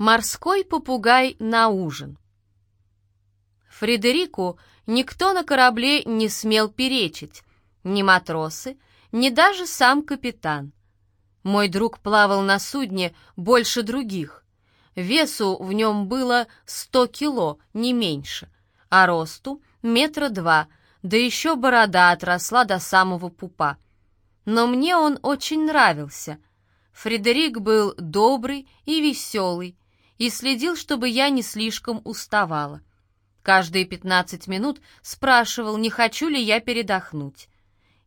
Морской попугай на ужин. Фредерику никто на корабле не смел перечить, ни матросы, ни даже сам капитан. Мой друг плавал на судне больше других. Весу в нем было сто кило, не меньше, а росту метра два, да еще борода отросла до самого пупа. Но мне он очень нравился. Фредерик был добрый и веселый, и следил, чтобы я не слишком уставала. Каждые пятнадцать минут спрашивал, не хочу ли я передохнуть.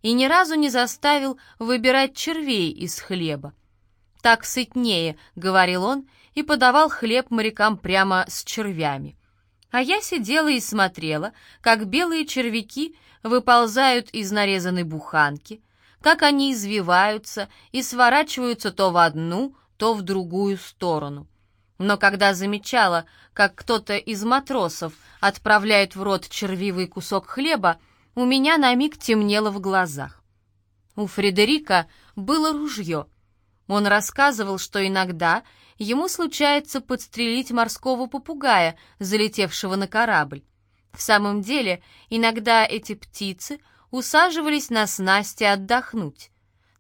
И ни разу не заставил выбирать червей из хлеба. «Так сытнее», — говорил он, и подавал хлеб морякам прямо с червями. А я сидела и смотрела, как белые червяки выползают из нарезанной буханки, как они извиваются и сворачиваются то в одну, то в другую сторону. Но когда замечала, как кто-то из матросов отправляет в рот червивый кусок хлеба, у меня на миг темнело в глазах. У Фредерика было ружье. Он рассказывал, что иногда ему случается подстрелить морского попугая, залетевшего на корабль. В самом деле, иногда эти птицы усаживались на снасти отдохнуть.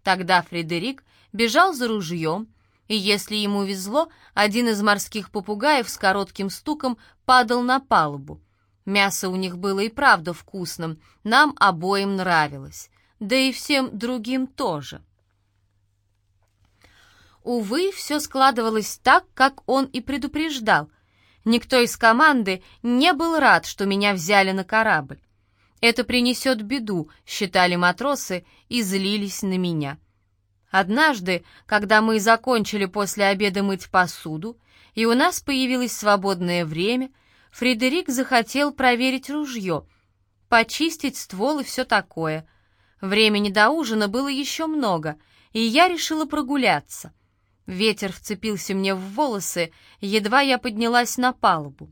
Тогда Фредерик бежал за ружьем, и если ему везло, один из морских попугаев с коротким стуком падал на палубу. Мясо у них было и правда вкусным, нам обоим нравилось, да и всем другим тоже. Увы, все складывалось так, как он и предупреждал. Никто из команды не был рад, что меня взяли на корабль. Это принесет беду, считали матросы и злились на меня. Однажды, когда мы закончили после обеда мыть посуду, и у нас появилось свободное время, Фредерик захотел проверить ружье, почистить ствол и все такое. Времени до ужина было еще много, и я решила прогуляться. Ветер вцепился мне в волосы, едва я поднялась на палубу.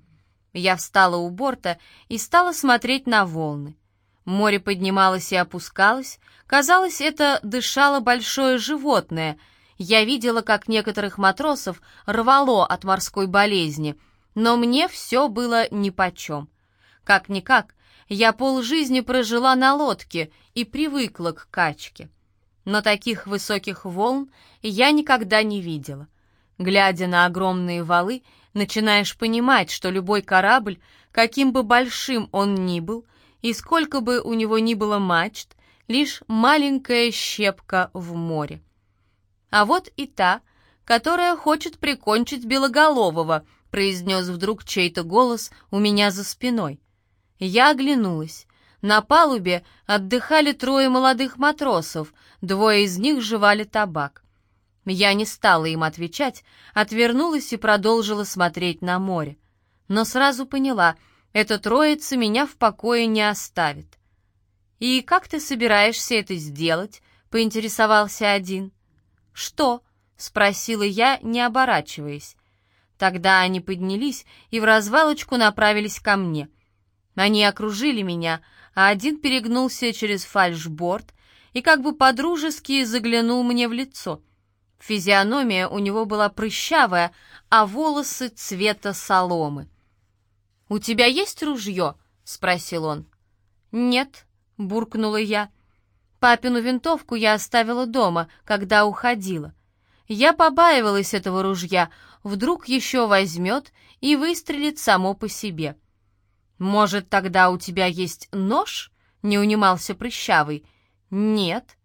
Я встала у борта и стала смотреть на волны. Море поднималось и опускалось. Казалось, это дышало большое животное. Я видела, как некоторых матросов рвало от морской болезни, но мне все было нипочем. Как-никак, я полжизни прожила на лодке и привыкла к качке. Но таких высоких волн я никогда не видела. Глядя на огромные валы, начинаешь понимать, что любой корабль, каким бы большим он ни был, и сколько бы у него ни было мачт, лишь маленькая щепка в море. А вот и та, которая хочет прикончить Белоголового, произнес вдруг чей-то голос у меня за спиной. Я оглянулась. На палубе отдыхали трое молодых матросов, двое из них жевали табак. Я не стала им отвечать, отвернулась и продолжила смотреть на море. Но сразу поняла — эта троица меня в покое не оставит. «И как ты собираешься это сделать?» — поинтересовался один. «Что?» — спросила я, не оборачиваясь. Тогда они поднялись и в развалочку направились ко мне. Они окружили меня, а один перегнулся через фальшборд и как бы подружески заглянул мне в лицо. Физиономия у него была прыщавая, а волосы цвета соломы. «У тебя есть ружье?» — спросил он. «Нет», — буркнула я. «Папину винтовку я оставила дома, когда уходила. Я побаивалась этого ружья, вдруг еще возьмет и выстрелит само по себе». «Может, тогда у тебя есть нож?» — не унимался прыщавый. «Нет».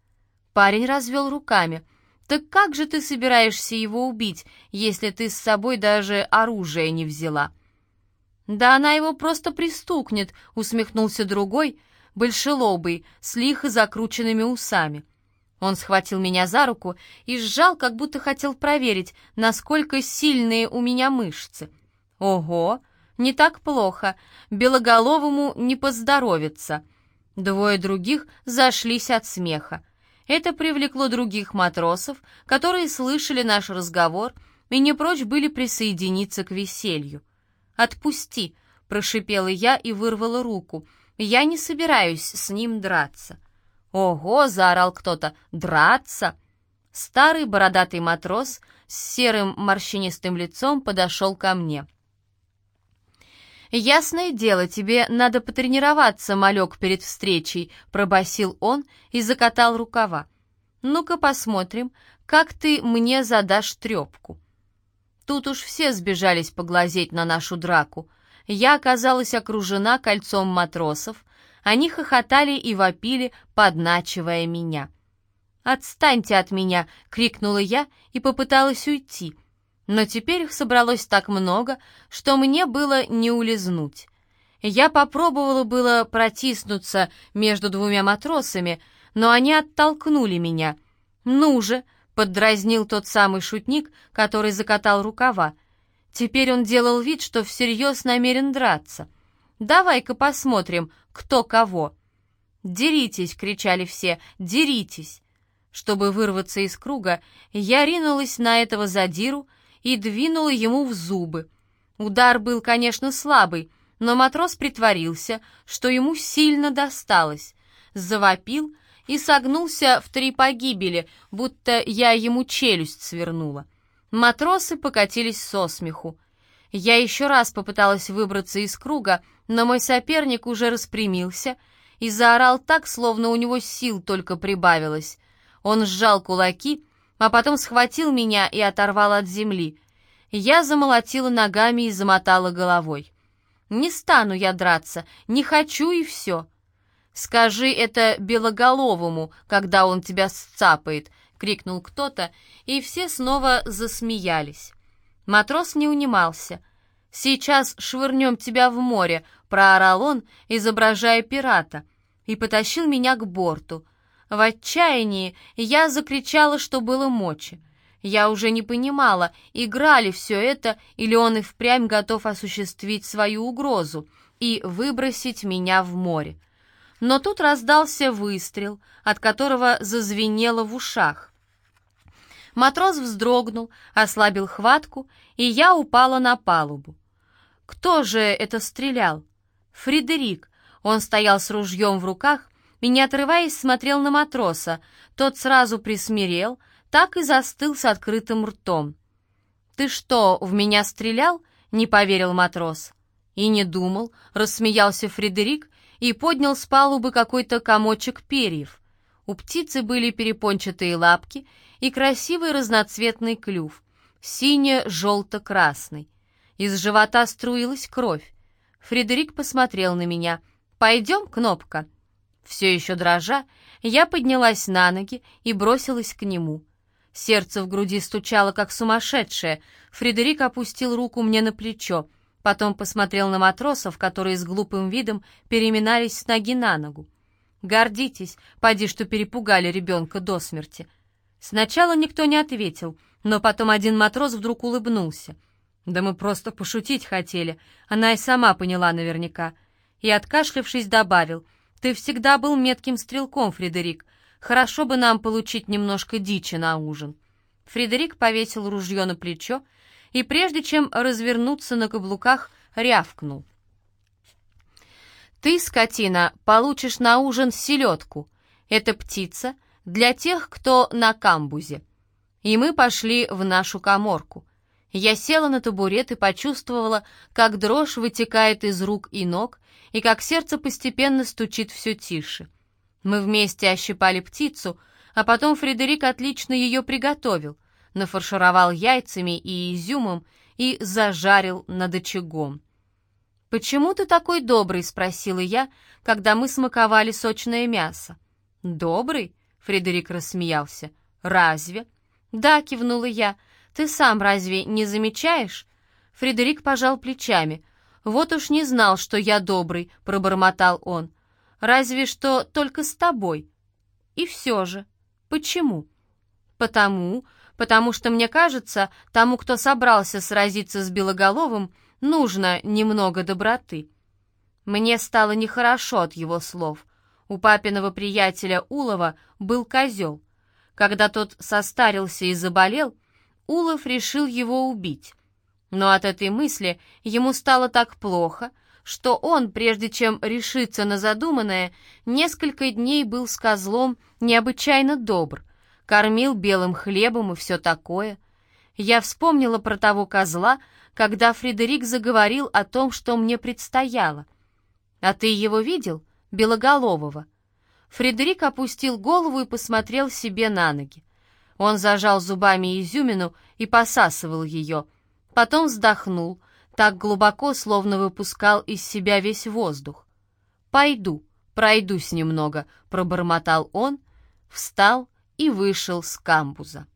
Парень развел руками. «Так как же ты собираешься его убить, если ты с собой даже оружие не взяла?» «Да она его просто пристукнет», — усмехнулся другой, большелобый, с лихо закрученными усами. Он схватил меня за руку и сжал, как будто хотел проверить, насколько сильные у меня мышцы. «Ого, не так плохо, белоголовому не поздоровится». Двое других зашлись от смеха. Это привлекло других матросов, которые слышали наш разговор и не прочь были присоединиться к веселью. «Отпусти!» — прошипела я и вырвала руку. «Я не собираюсь с ним драться». «Ого!» — заорал кто-то. «Драться!» Старый бородатый матрос с серым морщинистым лицом подошел ко мне. «Ясное дело, тебе надо потренироваться, малек, перед встречей», — пробасил он и закатал рукава. «Ну-ка посмотрим, как ты мне задашь трепку». Тут уж все сбежались поглазеть на нашу драку. Я оказалась окружена кольцом матросов, они хохотали и вопили, подначивая меня. «Отстаньте от меня!» — крикнула я и попыталась уйти. Но теперь их собралось так много, что мне было не улизнуть. Я попробовала было протиснуться между двумя матросами, но они оттолкнули меня. «Ну же!» — поддразнил тот самый шутник, который закатал рукава. Теперь он делал вид, что всерьез намерен драться. «Давай-ка посмотрим, кто кого!» «Деритесь!» — кричали все. «Деритесь!» Чтобы вырваться из круга, я ринулась на этого задиру и двинула ему в зубы. Удар был, конечно, слабый, но матрос притворился, что ему сильно досталось. Завопил и согнулся в три погибели, будто я ему челюсть свернула. Матросы покатились со смеху. Я еще раз попыталась выбраться из круга, но мой соперник уже распрямился и заорал так, словно у него сил только прибавилось. Он сжал кулаки, а потом схватил меня и оторвал от земли. Я замолотила ногами и замотала головой. «Не стану я драться, не хочу и все». «Скажи это Белоголовому, когда он тебя сцапает», — крикнул кто-то, и все снова засмеялись. Матрос не унимался. «Сейчас швырнем тебя в море», — проорал он, изображая пирата, и потащил меня к борту — в отчаянии я закричала, что было мочи. Я уже не понимала, играли все это, или он и впрямь готов осуществить свою угрозу и выбросить меня в море. Но тут раздался выстрел, от которого зазвенело в ушах. Матрос вздрогнул, ослабил хватку, и я упала на палубу. Кто же это стрелял? Фредерик. Он стоял с ружьем в руках и, не отрываясь, смотрел на матроса. Тот сразу присмирел, так и застыл с открытым ртом. «Ты что, в меня стрелял?» — не поверил матрос. «И не думал», — рассмеялся Фредерик и поднял с палубы какой-то комочек перьев. У птицы были перепончатые лапки и красивый разноцветный клюв, сине-желто-красный. Из живота струилась кровь. Фредерик посмотрел на меня. «Пойдем, Кнопка?» Все еще дрожа, я поднялась на ноги и бросилась к нему. Сердце в груди стучало, как сумасшедшее. Фредерик опустил руку мне на плечо, потом посмотрел на матросов, которые с глупым видом переминались с ноги на ногу. «Гордитесь, поди, что перепугали ребенка до смерти». Сначала никто не ответил, но потом один матрос вдруг улыбнулся. «Да мы просто пошутить хотели», она и сама поняла наверняка. И, откашлявшись, добавил — ты всегда был метким стрелком, Фредерик. Хорошо бы нам получить немножко дичи на ужин». Фредерик повесил ружье на плечо и, прежде чем развернуться на каблуках, рявкнул. «Ты, скотина, получишь на ужин селедку. Это птица для тех, кто на камбузе». И мы пошли в нашу коморку. Я села на табурет и почувствовала, как дрожь вытекает из рук и ног, и как сердце постепенно стучит все тише. Мы вместе ощипали птицу, а потом Фредерик отлично ее приготовил, нафаршировал яйцами и изюмом и зажарил над очагом. «Почему ты такой добрый?» — спросила я, когда мы смаковали сочное мясо. «Добрый?» — Фредерик рассмеялся. «Разве?» «Да», — кивнула я. «Ты сам разве не замечаешь?» Фредерик пожал плечами — «Вот уж не знал, что я добрый», — пробормотал он. «Разве что только с тобой». «И все же. Почему?» «Потому, потому что, мне кажется, тому, кто собрался сразиться с Белоголовым, нужно немного доброты». Мне стало нехорошо от его слов. У папиного приятеля Улова был козел. Когда тот состарился и заболел, Улов решил его убить. Но от этой мысли ему стало так плохо, что он, прежде чем решиться на задуманное, несколько дней был с козлом необычайно добр, кормил белым хлебом и все такое. Я вспомнила про того козла, когда Фредерик заговорил о том, что мне предстояло. «А ты его видел? Белоголового?» Фредерик опустил голову и посмотрел себе на ноги. Он зажал зубами изюмину и посасывал ее. Потом вздохнул, так глубоко, словно выпускал из себя весь воздух. «Пойду, пройдусь немного», — пробормотал он, встал и вышел с камбуза.